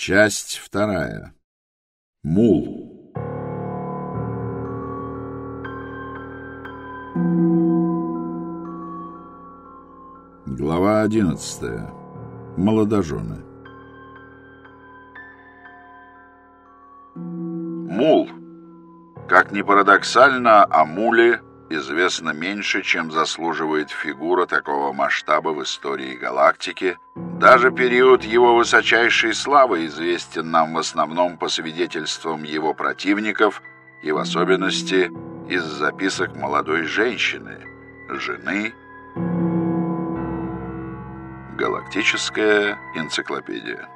Часть вторая. Мул. Глава одиннадцатая. Молодожены. Мул. Как ни парадоксально, о муле известно меньше, чем заслуживает фигура такого масштаба в истории галактики. Даже период его высочайшей славы известен нам в основном по свидетельствам его противников и в особенности из записок молодой женщины, жены Галактическая энциклопедия.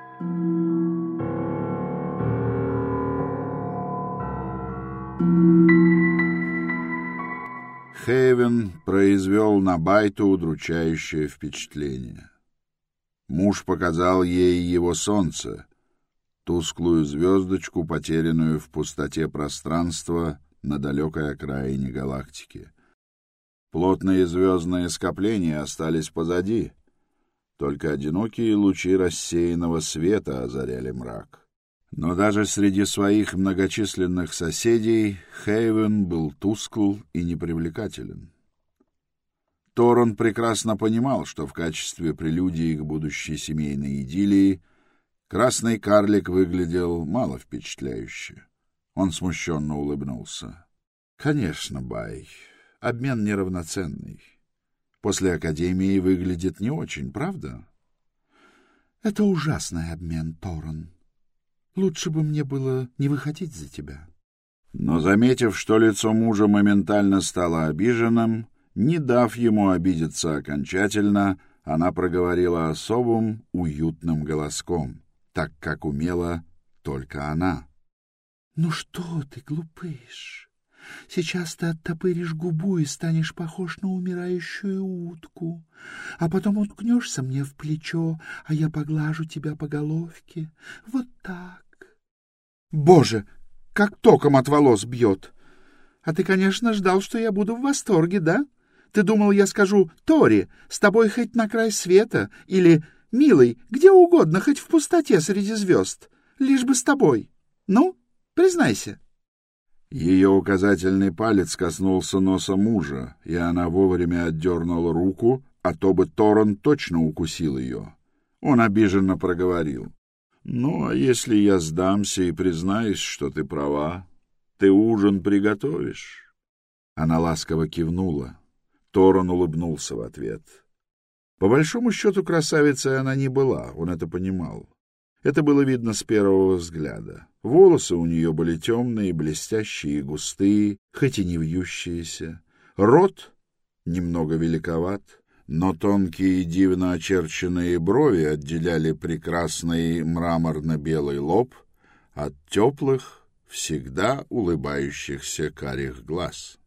Хейвен произвел на Байту удручающее впечатление. Муж показал ей его солнце, тусклую звездочку, потерянную в пустоте пространства на далекой окраине галактики. Плотные звездные скопления остались позади, только одинокие лучи рассеянного света озаряли мрак. Но даже среди своих многочисленных соседей Хейвен был тускл и непривлекателен. Торон прекрасно понимал, что в качестве прелюдии к будущей семейной идиллии красный карлик выглядел мало впечатляюще. Он смущенно улыбнулся. — Конечно, Бай, обмен неравноценный. После Академии выглядит не очень, правда? — Это ужасный обмен, Торон, Лучше бы мне было не выходить за тебя. Но, заметив, что лицо мужа моментально стало обиженным, не дав ему обидеться окончательно, она проговорила особым, уютным голоском, так как умела только она. — Ну что ты, глупыш? Сейчас ты оттопыришь губу и станешь похож на умирающую утку, а потом уткнешься мне в плечо, а я поглажу тебя по головке. Вот так. Боже, как током от волос бьет! А ты, конечно, ждал, что я буду в восторге, да? Ты думал, я скажу «Тори, с тобой хоть на край света» или «Милый, где угодно, хоть в пустоте среди звезд, лишь бы с тобой». Ну, признайся. Ее указательный палец коснулся носа мужа, и она вовремя отдернула руку, а то бы Торон точно укусил ее. Он обиженно проговорил. Ну, а если я сдамся и признаюсь, что ты права, ты ужин приготовишь? Она ласково кивнула. Торон улыбнулся в ответ. По большому счету красавицей она не была, он это понимал. Это было видно с первого взгляда. Волосы у нее были темные, блестящие и густые, хоть и не вьющиеся. Рот немного великоват, но тонкие дивно очерченные брови отделяли прекрасный мраморно-белый лоб от теплых, всегда улыбающихся карих глаз.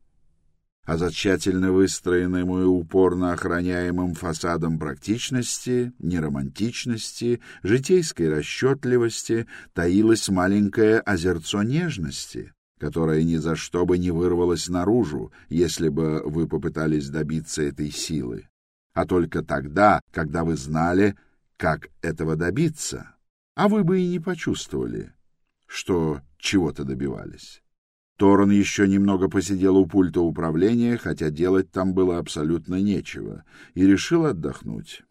А за тщательно выстроенным и упорно охраняемым фасадом практичности, неромантичности, житейской расчетливости таилось маленькое озерцо нежности, которое ни за что бы не вырвалось наружу, если бы вы попытались добиться этой силы а только тогда, когда вы знали, как этого добиться. А вы бы и не почувствовали, что чего-то добивались. Торон еще немного посидел у пульта управления, хотя делать там было абсолютно нечего, и решил отдохнуть.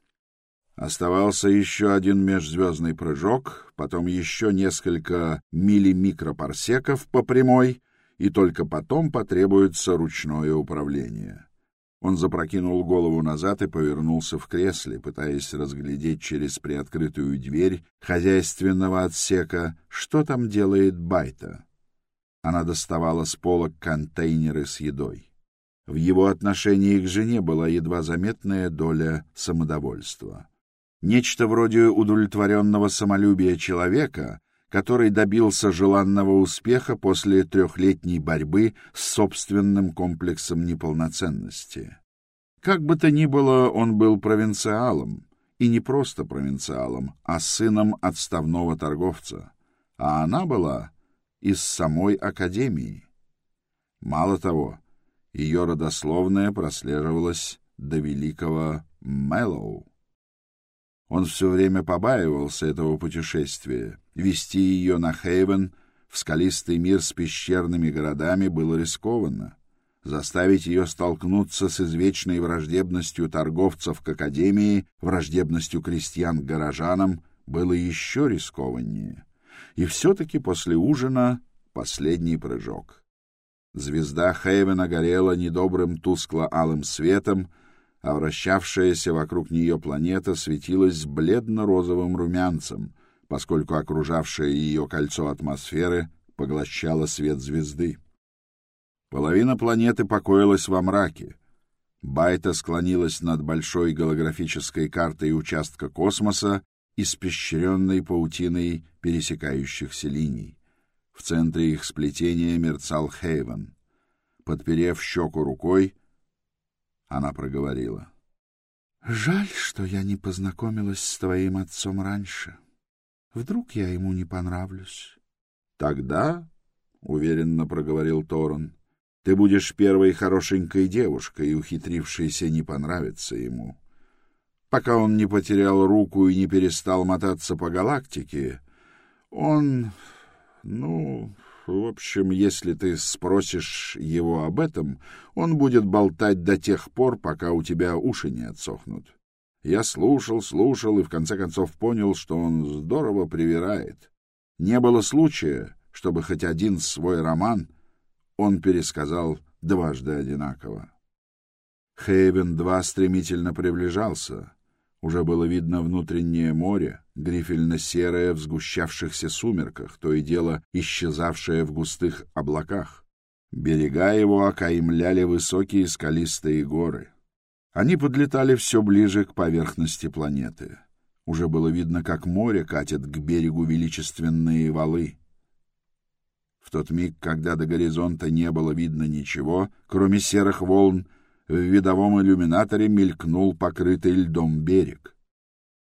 Оставался еще один межзвездный прыжок, потом еще несколько миллимикропарсеков по прямой, и только потом потребуется ручное управление. Он запрокинул голову назад и повернулся в кресле, пытаясь разглядеть через приоткрытую дверь хозяйственного отсека, что там делает Байта. Она доставала с полок контейнеры с едой. В его отношении к жене была едва заметная доля самодовольства. Нечто вроде удовлетворенного самолюбия человека, который добился желанного успеха после трехлетней борьбы с собственным комплексом неполноценности. Как бы то ни было, он был провинциалом, и не просто провинциалом, а сыном отставного торговца, а она была из самой академии. Мало того, ее родословная прослеживалась до великого Мэллоу. Он все время побаивался этого путешествия, Вести ее на Хейвен, в скалистый мир с пещерными городами, было рискованно. Заставить ее столкнуться с извечной враждебностью торговцев к Академии, враждебностью крестьян к горожанам, было еще рискованнее. И все-таки после ужина последний прыжок. Звезда Хейвена горела недобрым тускло-алым светом, а вращавшаяся вокруг нее планета светилась бледно-розовым румянцем, поскольку окружавшее ее кольцо атмосферы поглощало свет звезды. Половина планеты покоилась во мраке. Байта склонилась над большой голографической картой участка космоса, испещренной паутиной пересекающихся линий. В центре их сплетения мерцал Хейвен. Подперев щеку рукой, она проговорила. — Жаль, что я не познакомилась с твоим отцом раньше. Вдруг я ему не понравлюсь. — Тогда, — уверенно проговорил Торон, ты будешь первой хорошенькой девушкой, ухитрившейся не понравиться ему. Пока он не потерял руку и не перестал мотаться по галактике, он... Ну, в общем, если ты спросишь его об этом, он будет болтать до тех пор, пока у тебя уши не отсохнут. Я слушал, слушал и в конце концов понял, что он здорово привирает. Не было случая, чтобы хоть один свой роман он пересказал дважды одинаково. Хейвен-2 стремительно приближался. Уже было видно внутреннее море, грифельно-серое в сгущавшихся сумерках, то и дело исчезавшее в густых облаках. Берега его окаймляли высокие скалистые горы. Они подлетали все ближе к поверхности планеты. Уже было видно, как море катит к берегу величественные валы. В тот миг, когда до горизонта не было видно ничего, кроме серых волн, в видовом иллюминаторе мелькнул покрытый льдом берег.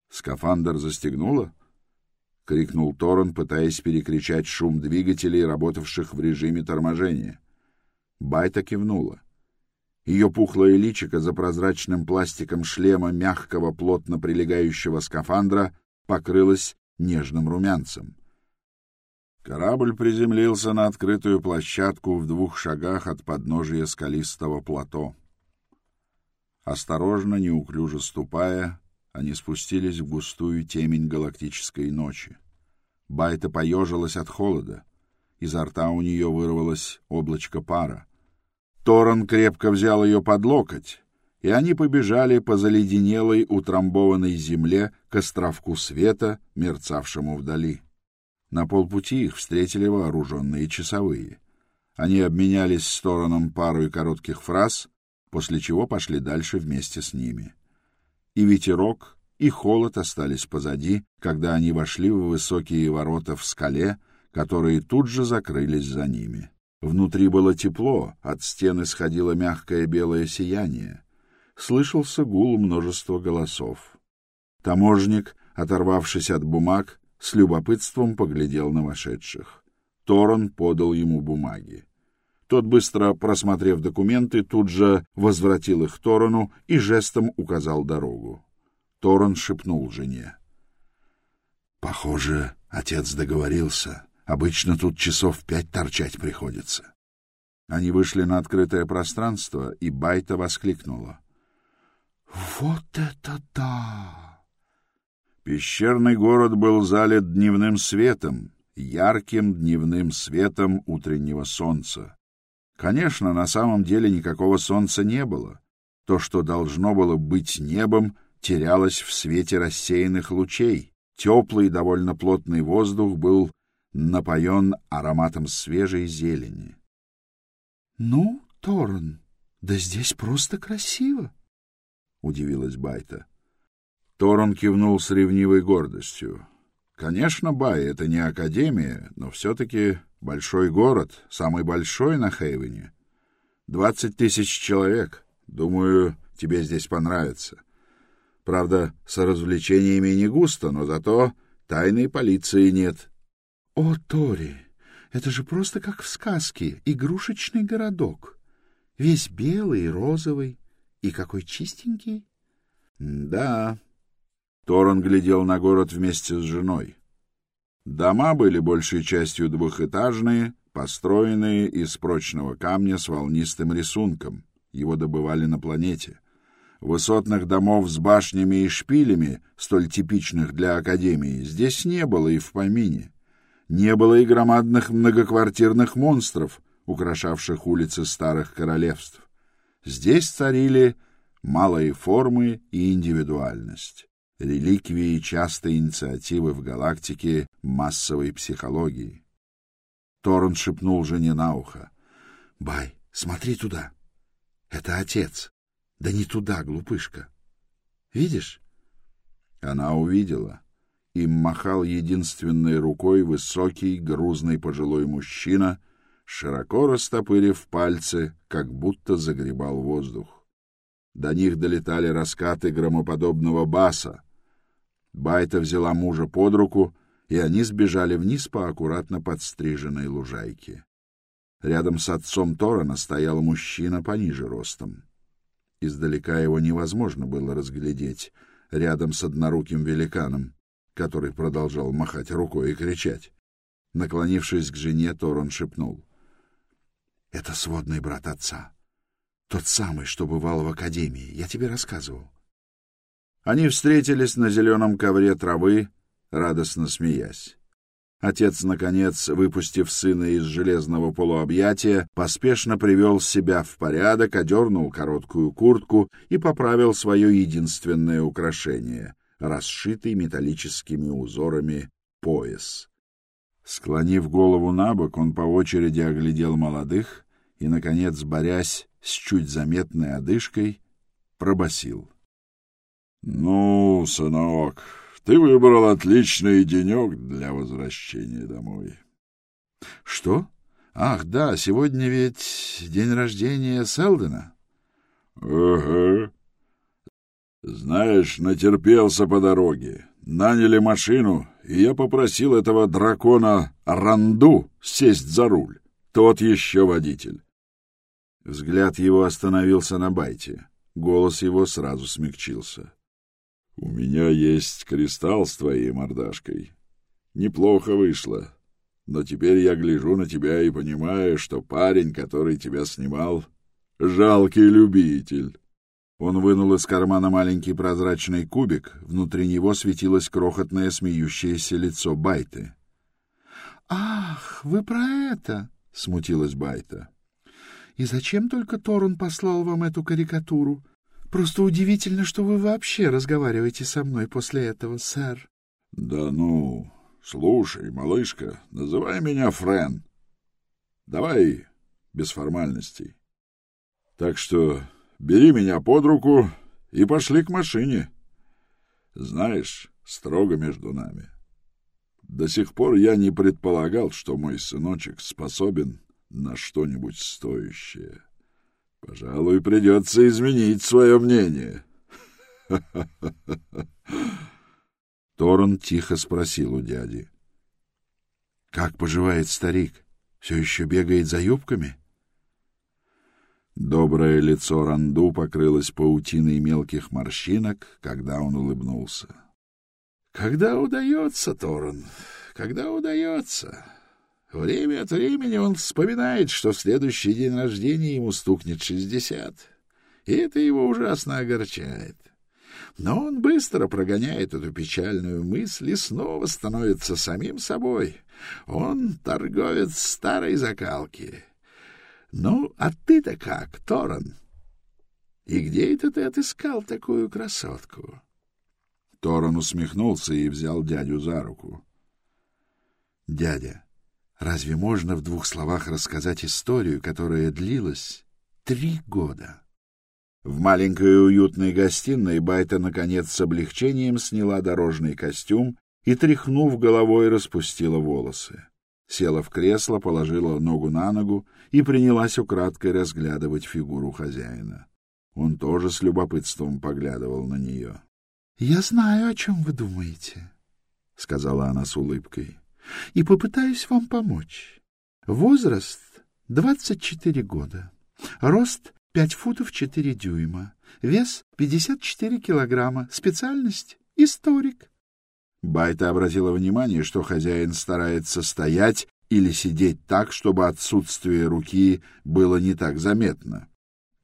«Скафандр застегнуло?» — крикнул Торрен, пытаясь перекричать шум двигателей, работавших в режиме торможения. Байта кивнула. Ее пухлое личико за прозрачным пластиком шлема мягкого, плотно прилегающего скафандра покрылось нежным румянцем. Корабль приземлился на открытую площадку в двух шагах от подножия скалистого плато. Осторожно, неуклюже ступая, они спустились в густую темень галактической ночи. Байта поежилась от холода. Изо рта у нее вырвалось облачко пара. Торон крепко взял ее под локоть, и они побежали по заледенелой, утрамбованной земле к островку света, мерцавшему вдали. На полпути их встретили вооруженные часовые. Они обменялись стороном парой коротких фраз, после чего пошли дальше вместе с ними. И ветерок, и холод остались позади, когда они вошли в высокие ворота в скале, которые тут же закрылись за ними. Внутри было тепло, от стен исходило мягкое белое сияние. Слышался гул множества голосов. Таможник, оторвавшись от бумаг, с любопытством поглядел на вошедших. Торон подал ему бумаги. Тот, быстро просмотрев документы, тут же возвратил их Торону и жестом указал дорогу. Торон шепнул жене. — Похоже, отец договорился. Обычно тут часов пять торчать приходится. Они вышли на открытое пространство, и Байта воскликнула. — Вот это да! Пещерный город был залит дневным светом, ярким дневным светом утреннего солнца. Конечно, на самом деле никакого солнца не было. То, что должно было быть небом, терялось в свете рассеянных лучей. Теплый, довольно плотный воздух был напоен ароматом свежей зелени. — Ну, Торн, да здесь просто красиво, — удивилась Байта. Торон кивнул с ревнивой гордостью. Конечно, Бай — это не академия, но все-таки большой город, самый большой на Хейвене. Двадцать тысяч человек. Думаю, тебе здесь понравится. Правда, с развлечениями не густо, но зато тайной полиции нет. — О, Тори, это же просто как в сказке, игрушечный городок. Весь белый и розовый, и какой чистенький. — Да, Торон глядел на город вместе с женой. Дома были большей частью двухэтажные, построенные из прочного камня с волнистым рисунком. Его добывали на планете. Высотных домов с башнями и шпилями, столь типичных для Академии, здесь не было и в помине. Не было и громадных многоквартирных монстров, украшавших улицы старых королевств. Здесь царили малые формы и индивидуальность, реликвии частой инициативы в галактике массовой психологии. Торрен шепнул жене на ухо. — Бай, смотри туда. Это отец. Да не туда, глупышка. Видишь? Она увидела. Им махал единственной рукой высокий, грузный пожилой мужчина, широко растопырив пальцы, как будто загребал воздух. До них долетали раскаты громоподобного баса. Байта взяла мужа под руку, и они сбежали вниз по аккуратно подстриженной лужайке. Рядом с отцом Торана стоял мужчина пониже ростом. Издалека его невозможно было разглядеть, рядом с одноруким великаном, который продолжал махать рукой и кричать. Наклонившись к жене, Торон шепнул. — Это сводный брат отца. Тот самый, что бывал в академии. Я тебе рассказывал. Они встретились на зеленом ковре травы, радостно смеясь. Отец, наконец, выпустив сына из железного полуобъятия, поспешно привел себя в порядок, одернул короткую куртку и поправил свое единственное украшение — расшитый металлическими узорами пояс. Склонив голову на бок, он по очереди оглядел молодых и, наконец, борясь с чуть заметной одышкой, пробасил. — Ну, сынок, ты выбрал отличный денек для возвращения домой. — Что? Ах, да, сегодня ведь день рождения Селдена. — Ага. Знаешь, натерпелся по дороге. Наняли машину, и я попросил этого дракона Ранду сесть за руль. Тот еще водитель. Взгляд его остановился на Байте. Голос его сразу смягчился. — У меня есть кристалл с твоей мордашкой. Неплохо вышло. Но теперь я гляжу на тебя и понимаю, что парень, который тебя снимал, — жалкий любитель. Он вынул из кармана маленький прозрачный кубик, внутри него светилось крохотное смеющееся лицо Байты. — Ах, вы про это! — смутилась Байта. И зачем только Торун послал вам эту карикатуру? Просто удивительно, что вы вообще разговариваете со мной после этого, сэр. — Да ну, слушай, малышка, называй меня Френ. Давай без формальностей. Так что бери меня под руку и пошли к машине. Знаешь, строго между нами. До сих пор я не предполагал, что мой сыночек способен на что-нибудь стоящее. Пожалуй, придется изменить свое мнение. Торон тихо спросил у дяди. — Как поживает старик? Все еще бегает за юбками? Доброе лицо Ранду покрылось паутиной мелких морщинок, когда он улыбнулся. — Когда удается, Торон, когда удается. Время от времени он вспоминает, что в следующий день рождения ему стукнет шестьдесят, и это его ужасно огорчает. Но он быстро прогоняет эту печальную мысль и снова становится самим собой. Он торговец старой закалки. Ну, а ты-то как, Торан? И где это ты отыскал такую красотку? Торан усмехнулся и взял дядю за руку. — Дядя, Разве можно в двух словах рассказать историю, которая длилась три года? В маленькой уютной гостиной Байта, наконец, с облегчением сняла дорожный костюм и, тряхнув головой, распустила волосы. Села в кресло, положила ногу на ногу и принялась украдкой разглядывать фигуру хозяина. Он тоже с любопытством поглядывал на нее. — Я знаю, о чем вы думаете, — сказала она с улыбкой и попытаюсь вам помочь. Возраст — двадцать четыре года, рост — пять футов четыре дюйма, вес — пятьдесят четыре килограмма, специальность — историк. Байта обратила внимание, что хозяин старается стоять или сидеть так, чтобы отсутствие руки было не так заметно.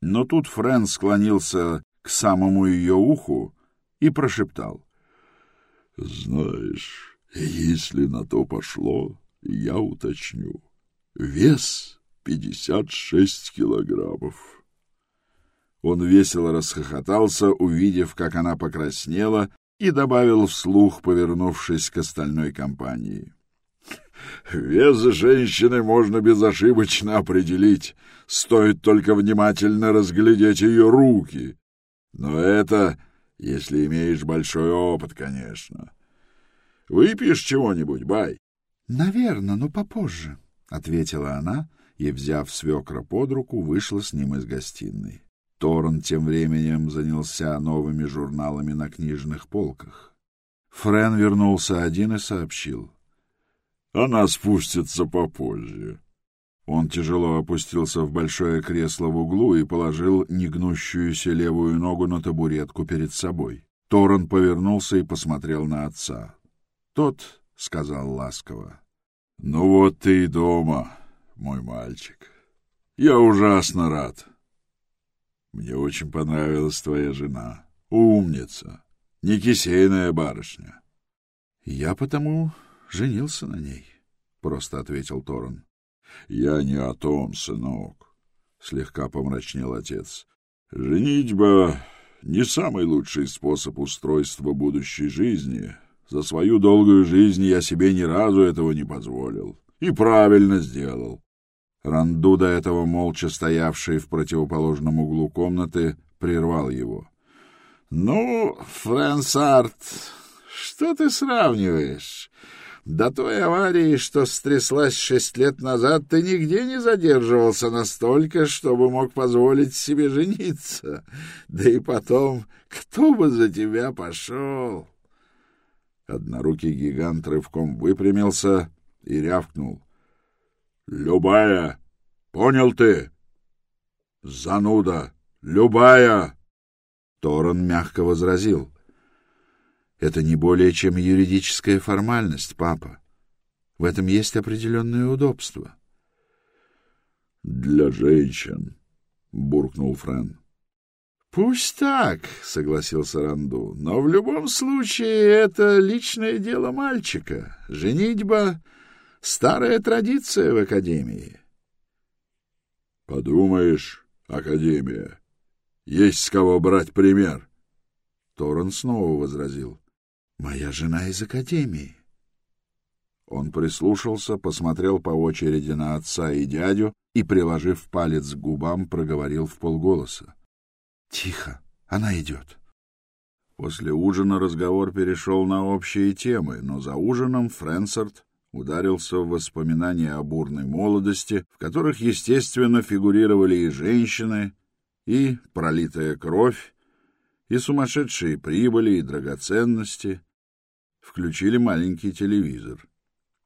Но тут Френ склонился к самому ее уху и прошептал. — Знаешь, если на то пошло, я уточню. Вес пятьдесят шесть килограммов. Он весело расхохотался, увидев, как она покраснела, и добавил вслух, повернувшись к остальной компании. «Вес женщины можно безошибочно определить, стоит только внимательно разглядеть ее руки. Но это, если имеешь большой опыт, конечно. Выпьешь чего-нибудь, Бай?» «Наверно, но попозже», — ответила она и, взяв свекра под руку, вышла с ним из гостиной. Торн тем временем занялся новыми журналами на книжных полках. Френ вернулся один и сообщил. «Она спустится попозже». Он тяжело опустился в большое кресло в углу и положил негнущуюся левую ногу на табуретку перед собой. Торрен повернулся и посмотрел на отца. Тот сказал ласково. — Ну вот ты и дома, мой мальчик. Я ужасно рад. Мне очень понравилась твоя жена. Умница. Не кисейная барышня. — Я потому женился на ней, — просто ответил Торон. — Я не о том, сынок, — слегка помрачнел отец. — Женитьба — не самый лучший способ устройства будущей жизни. За свою долгую жизнь я себе ни разу этого не позволил. И правильно сделал. Ранду, до этого молча стоявший в противоположном углу комнаты, прервал его. — Ну, Франсарт, что ты сравниваешь? До той аварии, что стряслась шесть лет назад, ты нигде не задерживался настолько, чтобы мог позволить себе жениться. Да и потом, кто бы за тебя пошел? Однорукий гигант рывком выпрямился и рявкнул. Любая. Понял ты? Зануда. Любая. Торон мягко возразил. Это не более чем юридическая формальность, папа. В этом есть определенное удобство. Для женщин, буркнул Френ. Пусть так, согласился Ранду, но в любом случае это личное дело мальчика. Женитьба Старая традиция в Академии. Подумаешь, Академия, есть с кого брать пример. Торрен снова возразил. Моя жена из Академии. Он прислушался, посмотрел по очереди на отца и дядю и, приложив палец к губам, проговорил в полголоса. — Тихо, она идет. После ужина разговор перешел на общие темы, но за ужином Френсарт ударился в воспоминания о бурной молодости, в которых, естественно, фигурировали и женщины, и пролитая кровь, и сумасшедшие прибыли, и драгоценности. Включили маленький телевизор.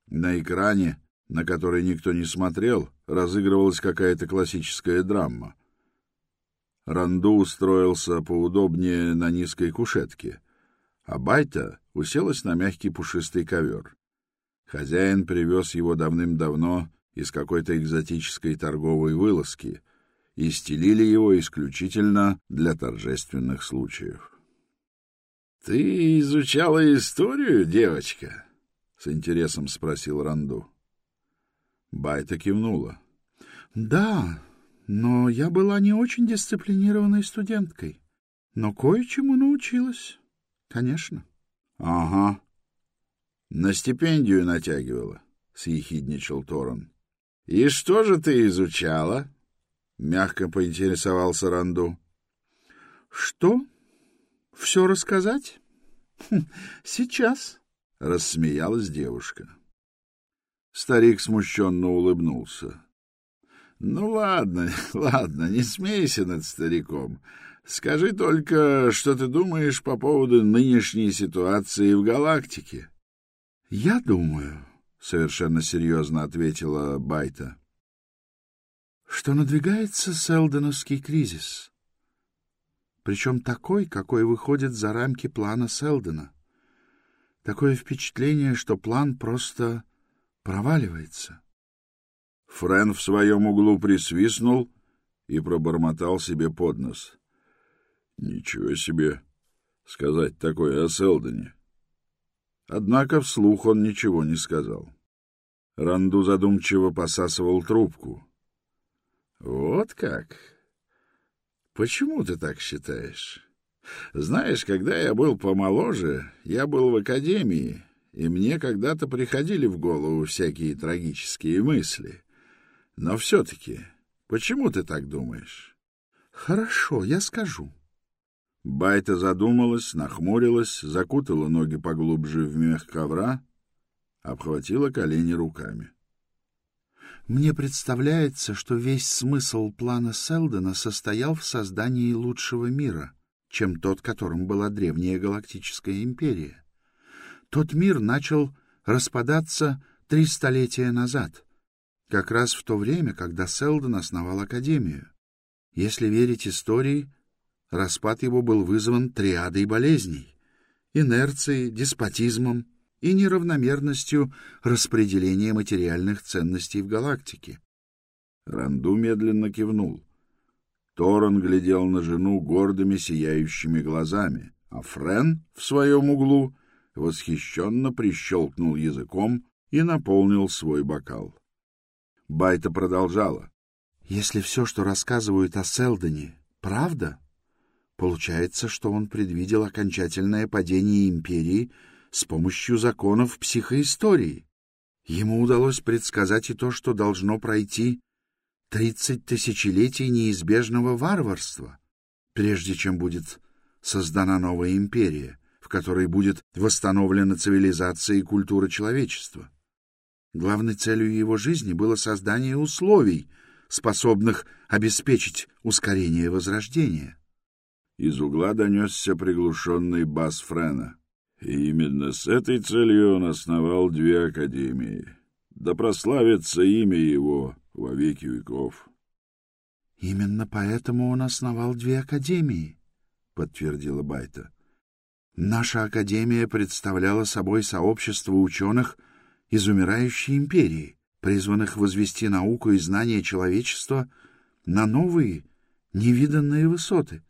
На экране, на который никто не смотрел, разыгрывалась какая-то классическая драма. Ранду устроился поудобнее на низкой кушетке, а Байта уселась на мягкий пушистый ковер. Хозяин привез его давным-давно из какой-то экзотической торговой вылазки и стелили его исключительно для торжественных случаев. — Ты изучала историю, девочка? — с интересом спросил Ранду. Байта кивнула. — Да, но я была не очень дисциплинированной студенткой, но кое-чему научилась, конечно. — Ага, на стипендию натягивала, — съехидничал Торон. — И что же ты изучала? — мягко поинтересовался Ранду. — Что? Все рассказать? Хм, — Сейчас, — рассмеялась девушка. Старик смущенно улыбнулся. — Ну, ладно, ладно, не смейся над стариком. Скажи только, что ты думаешь по поводу нынешней ситуации в галактике. — я думаю, совершенно серьезно ответила Байта, что надвигается Селдоновский кризис. Причем такой, какой выходит за рамки плана Селдона. Такое впечатление, что план просто проваливается. Френ в своем углу присвистнул и пробормотал себе под нос. Ничего себе сказать такое о Селдоне. Однако вслух он ничего не сказал. Ранду задумчиво посасывал трубку. «Вот как? Почему ты так считаешь? Знаешь, когда я был помоложе, я был в академии, и мне когда-то приходили в голову всякие трагические мысли. Но все-таки, почему ты так думаешь?» «Хорошо, я скажу». Байта задумалась, нахмурилась, закутала ноги поглубже в мех ковра, обхватила колени руками. Мне представляется, что весь смысл плана Селдена состоял в создании лучшего мира, чем тот, которым была древняя галактическая империя. Тот мир начал распадаться три столетия назад, как раз в то время, когда Селден основал Академию. Если верить истории, Распад его был вызван триадой болезней — инерцией, деспотизмом и неравномерностью распределения материальных ценностей в галактике. Ранду медленно кивнул. Торон глядел на жену гордыми сияющими глазами, а Френ в своем углу восхищенно прищелкнул языком и наполнил свой бокал. Байта продолжала. «Если все, что рассказывают о Селдоне, правда, Получается, что он предвидел окончательное падение империи с помощью законов психоистории. Ему удалось предсказать и то, что должно пройти тридцать тысячелетий неизбежного варварства, прежде чем будет создана новая империя, в которой будет восстановлена цивилизация и культура человечества. Главной целью его жизни было создание условий, способных обеспечить ускорение возрождения. Из угла донесся приглушенный бас Френа. И именно с этой целью он основал две академии. Да прославится имя его во веки веков. — Именно поэтому он основал две академии, — подтвердила Байта. Наша академия представляла собой сообщество ученых из умирающей империи, призванных возвести науку и знания человечества на новые, невиданные высоты.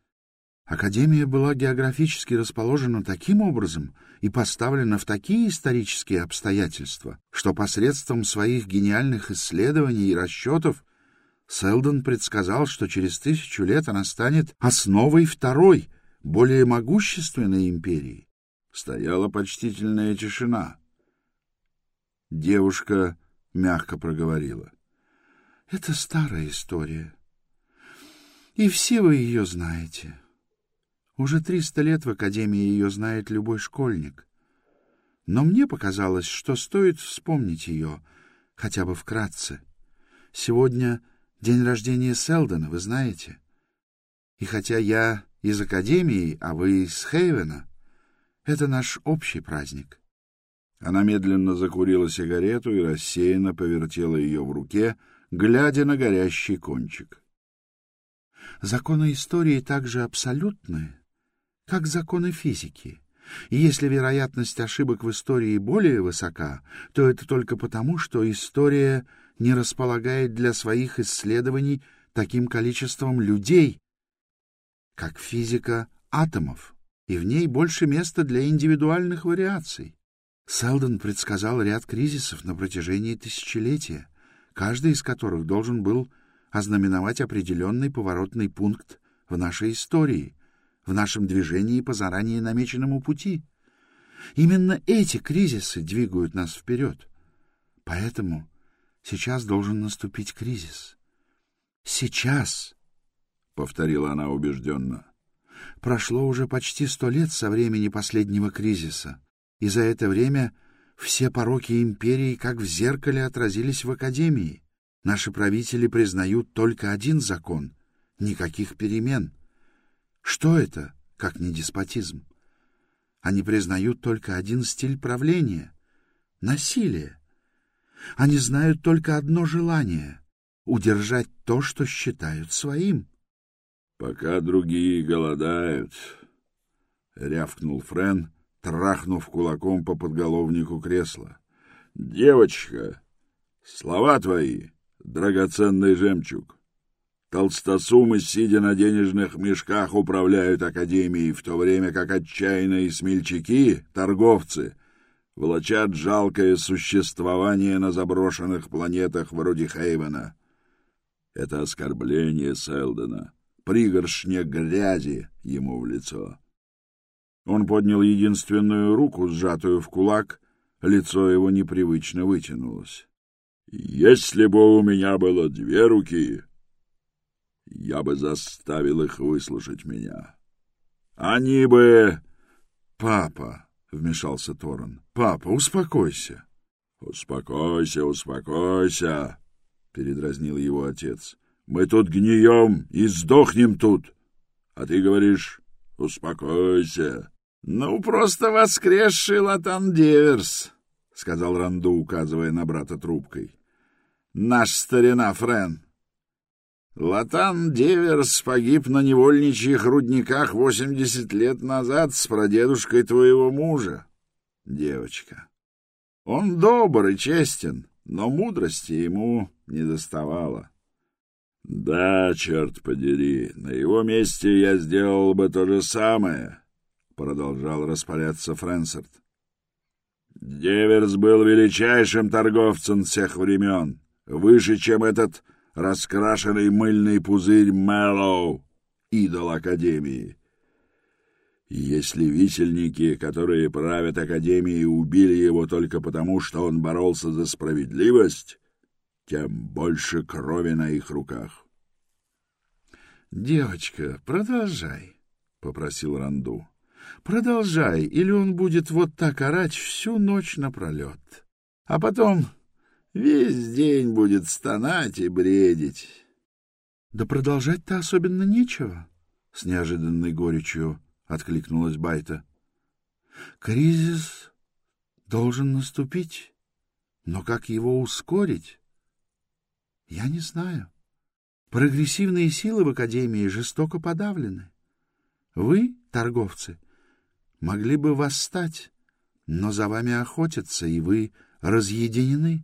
Академия была географически расположена таким образом и поставлена в такие исторические обстоятельства, что посредством своих гениальных исследований и расчетов Селдон предсказал, что через тысячу лет она станет основой второй, более могущественной империи. Стояла почтительная тишина. Девушка мягко проговорила. — Это старая история. И все вы ее знаете. — уже триста лет в Академии ее знает любой школьник. Но мне показалось, что стоит вспомнить ее, хотя бы вкратце. Сегодня день рождения Селдона, вы знаете. И хотя я из Академии, а вы из Хейвена, это наш общий праздник. Она медленно закурила сигарету и рассеянно повертела ее в руке, глядя на горящий кончик. Законы истории также абсолютны, как законы физики. И если вероятность ошибок в истории более высока, то это только потому, что история не располагает для своих исследований таким количеством людей, как физика атомов, и в ней больше места для индивидуальных вариаций. Селдон предсказал ряд кризисов на протяжении тысячелетия, каждый из которых должен был ознаменовать определенный поворотный пункт в нашей истории — в нашем движении по заранее намеченному пути. Именно эти кризисы двигают нас вперед. Поэтому сейчас должен наступить кризис. Сейчас, — повторила она убежденно, — прошло уже почти сто лет со времени последнего кризиса, и за это время все пороки империи как в зеркале отразились в Академии. Наши правители признают только один закон — никаких перемен — что это, как не деспотизм? Они признают только один стиль правления — насилие. Они знают только одно желание — удержать то, что считают своим. — Пока другие голодают, — рявкнул Френ, трахнув кулаком по подголовнику кресла. «Девочка, слова твои, драгоценный жемчуг. Толстосумы, сидя на денежных мешках, управляют Академией, в то время как отчаянные смельчаки, торговцы, волочат жалкое существование на заброшенных планетах вроде Хейвена. Это оскорбление Селдена, пригоршня грязи ему в лицо. Он поднял единственную руку, сжатую в кулак, лицо его непривычно вытянулось. «Если бы у меня было две руки, я бы заставил их выслушать меня. Они бы... — Папа, — вмешался Торон, — папа, успокойся. — Успокойся, успокойся, — передразнил его отец. — Мы тут гнием и сдохнем тут. А ты говоришь, успокойся. — Ну, просто воскресший Латан Деверс, — сказал Ранду, указывая на брата трубкой. — Наш старина Френ. Латан Деверс погиб на невольничьих рудниках восемьдесят лет назад с прадедушкой твоего мужа, девочка. Он добр и честен, но мудрости ему не доставало. — Да, черт подери, на его месте я сделал бы то же самое, — продолжал распаляться Фрэнсерт. Деверс был величайшим торговцем всех времен, выше, чем этот раскрашенный мыльный пузырь Мэллоу, идол Академии. Если висельники, которые правят Академией, убили его только потому, что он боролся за справедливость, тем больше крови на их руках. — Девочка, продолжай, — попросил Ранду. — Продолжай, или он будет вот так орать всю ночь напролет. А потом Весь день будет стонать и бредить. — Да продолжать-то особенно нечего, — с неожиданной горечью откликнулась Байта. — Кризис должен наступить, но как его ускорить? Я не знаю. Прогрессивные силы в Академии жестоко подавлены. Вы, торговцы, могли бы восстать, но за вами охотятся, и вы разъединены.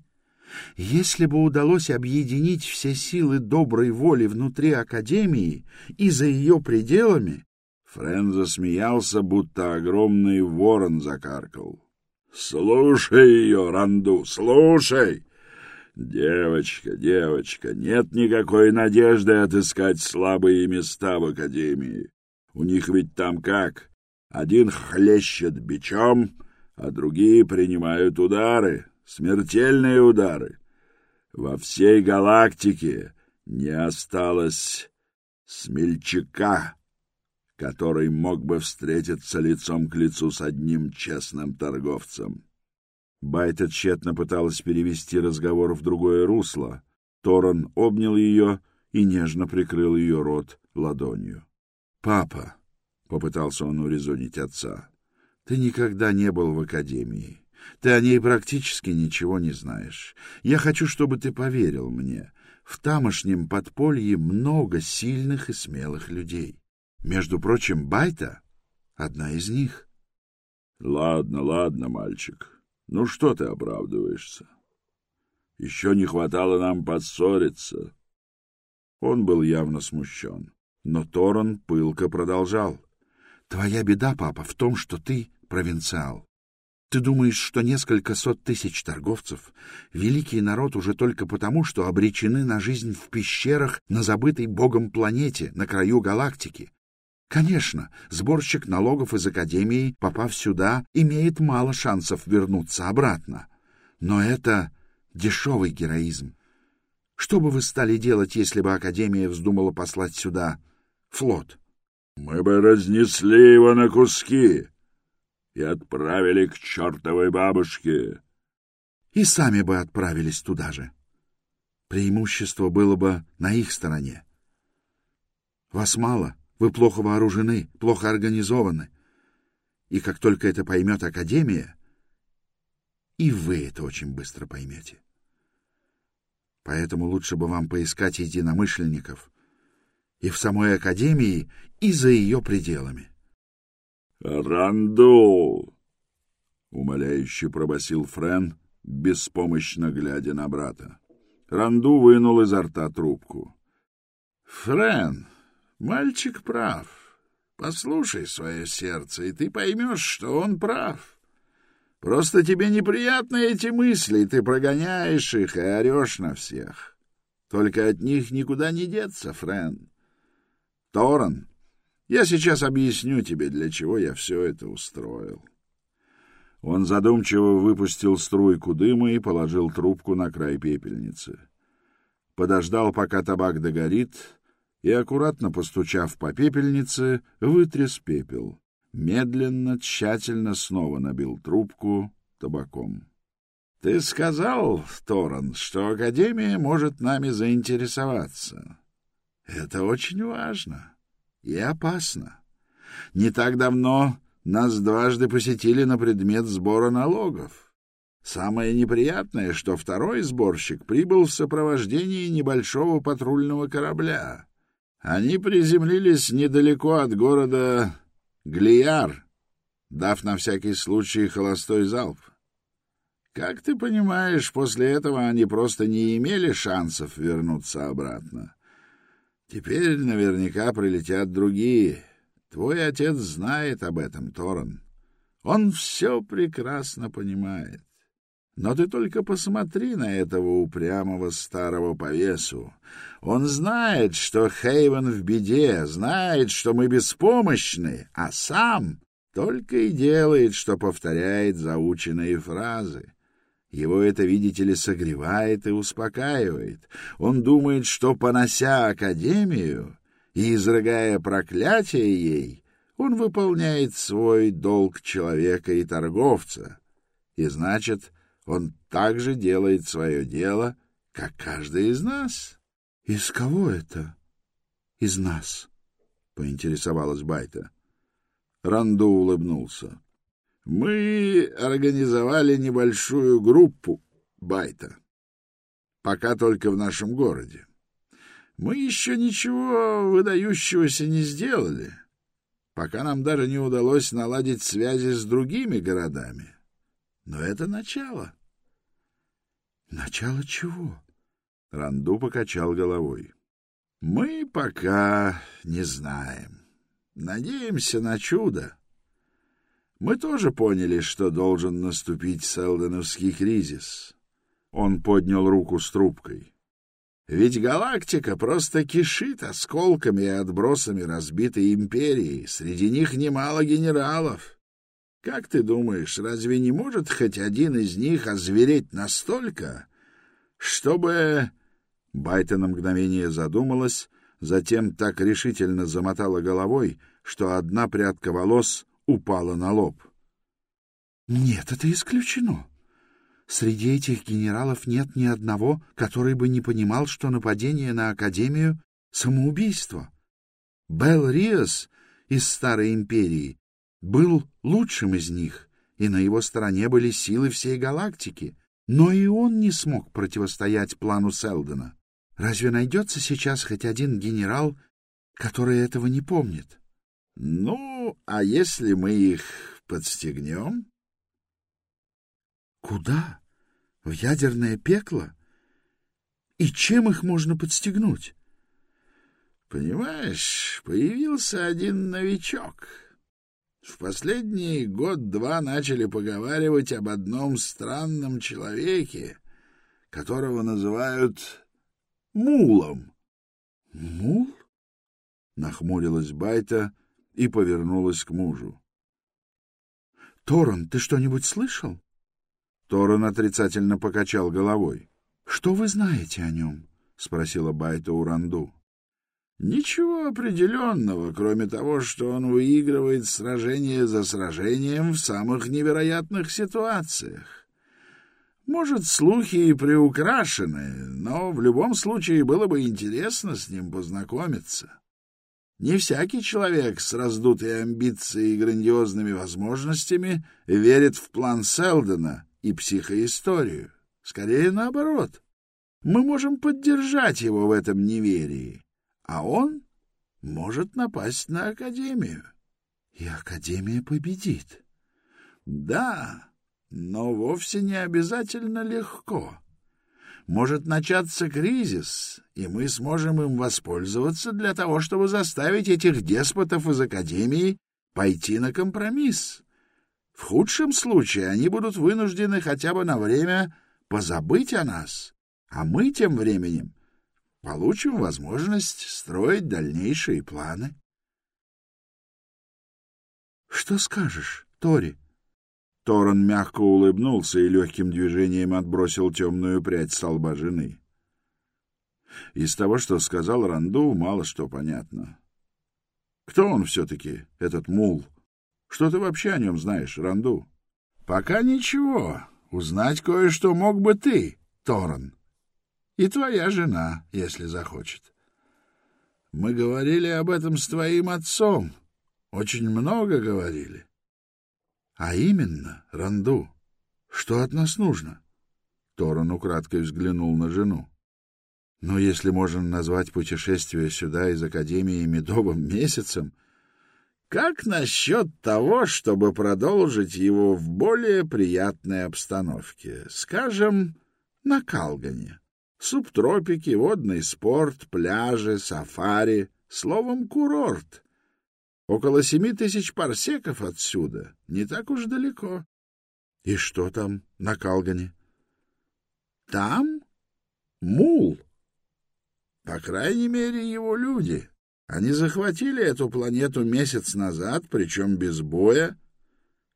Если бы удалось объединить все силы доброй воли внутри Академии и за ее пределами... Френ засмеялся, будто огромный ворон закаркал. — Слушай ее, Ранду, слушай! Девочка, девочка, нет никакой надежды отыскать слабые места в Академии. У них ведь там как? Один хлещет бичом, а другие принимают удары смертельные удары. Во всей галактике не осталось смельчака, который мог бы встретиться лицом к лицу с одним честным торговцем. Байта тщетно пыталась перевести разговор в другое русло. Торон обнял ее и нежно прикрыл ее рот ладонью. — Папа, — попытался он урезонить отца, — ты никогда не был в академии. Ты о ней практически ничего не знаешь. Я хочу, чтобы ты поверил мне. В тамошнем подполье много сильных и смелых людей. Между прочим, Байта — одна из них. — Ладно, ладно, мальчик. Ну что ты оправдываешься? Еще не хватало нам поссориться. Он был явно смущен, но Торон пылко продолжал. — Твоя беда, папа, в том, что ты провинциал. Ты думаешь, что несколько сот тысяч торговцев — великий народ уже только потому, что обречены на жизнь в пещерах на забытой богом планете на краю галактики? Конечно, сборщик налогов из Академии, попав сюда, имеет мало шансов вернуться обратно. Но это дешевый героизм. Что бы вы стали делать, если бы Академия вздумала послать сюда флот? — Мы бы разнесли его на куски, и отправили к чертовой бабушке. И сами бы отправились туда же. Преимущество было бы на их стороне. Вас мало, вы плохо вооружены, плохо организованы. И как только это поймет Академия, и вы это очень быстро поймете. Поэтому лучше бы вам поискать единомышленников и в самой Академии, и за ее пределами. «Ранду!» — умоляюще пробасил Френ, беспомощно глядя на брата. Ранду вынул изо рта трубку. — Френ, мальчик прав. Послушай свое сердце, и ты поймешь, что он прав. Просто тебе неприятны эти мысли, ты прогоняешь их и орешь на всех. Только от них никуда не деться, Френ. Торан, я сейчас объясню тебе, для чего я все это устроил. Он задумчиво выпустил струйку дыма и положил трубку на край пепельницы. Подождал, пока табак догорит, и, аккуратно постучав по пепельнице, вытряс пепел. Медленно, тщательно снова набил трубку табаком. — Ты сказал, Торан, что Академия может нами заинтересоваться. Это очень важно и опасно. Не так давно нас дважды посетили на предмет сбора налогов. Самое неприятное, что второй сборщик прибыл в сопровождении небольшого патрульного корабля. Они приземлились недалеко от города Глияр, дав на всякий случай холостой залп. Как ты понимаешь, после этого они просто не имели шансов вернуться обратно. Теперь наверняка прилетят другие. Твой отец знает об этом, Торон. Он все прекрасно понимает. Но ты только посмотри на этого упрямого старого повесу. Он знает, что Хейвен в беде, знает, что мы беспомощны, а сам только и делает, что повторяет заученные фразы. Его это, видите ли, согревает и успокаивает. Он думает, что, понося Академию и изрыгая проклятие ей, он выполняет свой долг человека и торговца, и, значит, он также делает свое дело, как каждый из нас. — Из кого это? — Из нас, — поинтересовалась Байта. Ранду улыбнулся. — Мы организовали небольшую группу, Байта. Пока только в нашем городе. Мы еще ничего выдающегося не сделали, пока нам даже не удалось наладить связи с другими городами. Но это начало. Начало чего? Ранду покачал головой. Мы пока не знаем. Надеемся на чудо. Мы тоже поняли, что должен наступить селденовский кризис. Он поднял руку с трубкой. Ведь галактика просто кишит осколками и отбросами разбитой империи. Среди них немало генералов. Как ты думаешь, разве не может хоть один из них озвереть настолько, чтобы... Байта на мгновение задумалась, затем так решительно замотала головой, что одна прядка волос упала на лоб. — Нет, это исключено. Среди этих генералов нет ни одного, который бы не понимал, что нападение на Академию — самоубийство. Белл Риас из Старой Империи был лучшим из них, и на его стороне были силы всей галактики. Но и он не смог противостоять плану Селдена. Разве найдется сейчас хоть один генерал, который этого не помнит? — Ну, а если мы их подстегнем? — Куда? В ядерное пекло? И чем их можно подстегнуть? — Понимаешь, появился один новичок — в последний год-два начали поговаривать об одном странном человеке, которого называют Мулом. — Мул? — нахмурилась Байта и повернулась к мужу. — Торон, ты что-нибудь слышал? Торон отрицательно покачал головой. — Что вы знаете о нем? — спросила Байта у Ранду. Ничего определенного, кроме того, что он выигрывает сражение за сражением в самых невероятных ситуациях. Может, слухи и приукрашены, но в любом случае было бы интересно с ним познакомиться. Не всякий человек с раздутой амбицией и грандиозными возможностями верит в план Селдена и психоисторию. Скорее наоборот. Мы можем поддержать его в этом неверии а он может напасть на Академию. И Академия победит. Да, но вовсе не обязательно легко. Может начаться кризис, и мы сможем им воспользоваться для того, чтобы заставить этих деспотов из Академии пойти на компромисс. В худшем случае они будут вынуждены хотя бы на время позабыть о нас, а мы тем временем получим возможность строить дальнейшие планы. — Что скажешь, Тори? Торон мягко улыбнулся и легким движением отбросил темную прядь с лба жены. Из того, что сказал Ранду, мало что понятно. Кто он все-таки, этот мул? Что ты вообще о нем знаешь, Ранду? Пока ничего. Узнать кое-что мог бы ты, Торон. И твоя жена, если захочет. Мы говорили об этом с твоим отцом. Очень много говорили. А именно, Ранду, что от нас нужно? Торон украдкой взглянул на жену. Но если можно назвать путешествие сюда из Академии медовым месяцем, как насчет того, чтобы продолжить его в более приятной обстановке, скажем, на Калгане? Субтропики, водный спорт, пляжи, сафари, словом, курорт. Около семи тысяч парсеков отсюда, не так уж далеко. И что там на Калгане? Там мул. По крайней мере, его люди. Они захватили эту планету месяц назад, причем без боя,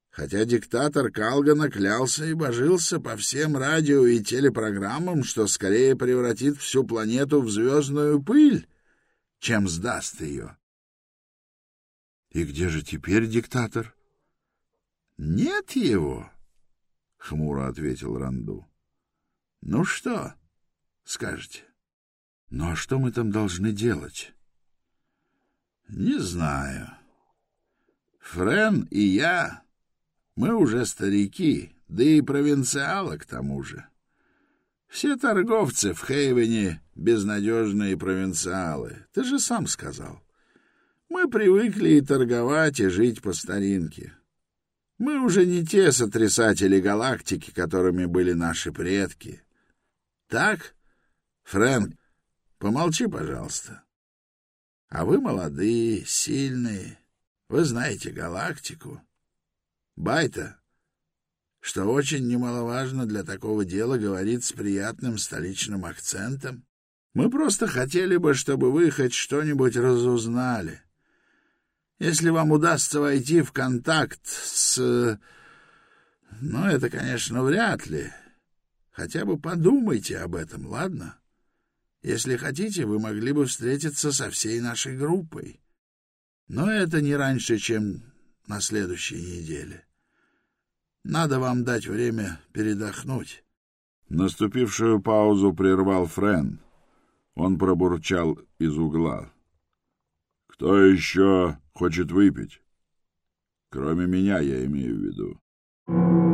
хотя диктатор Калгана клялся и божился по всем радио и телепрограммам, что скорее превратит всю планету в звездную пыль, чем сдаст ее. — И где же теперь диктатор? — Нет его, — хмуро ответил Ранду. — Ну что, скажете? — Ну а что мы там должны делать? — Не знаю. Френ и я, мы уже старики, да и провинциалы к тому же. Все торговцы в Хейвене — безнадежные провинциалы, ты же сам сказал. Мы привыкли и торговать, и жить по старинке. Мы уже не те сотрясатели галактики, которыми были наши предки. Так, Фрэнк, помолчи, пожалуйста. А вы молодые, сильные, вы знаете галактику. Байта, что очень немаловажно для такого дела, говорит с приятным столичным акцентом. Мы просто хотели бы, чтобы вы хоть что-нибудь разузнали. Если вам удастся войти в контакт с... Ну, это, конечно, вряд ли. Хотя бы подумайте об этом, ладно? — если хотите, вы могли бы встретиться со всей нашей группой. Но это не раньше, чем на следующей неделе. Надо вам дать время передохнуть. Наступившую паузу прервал Френ. Он пробурчал из угла. «Кто еще хочет выпить? Кроме меня, я имею в виду». Música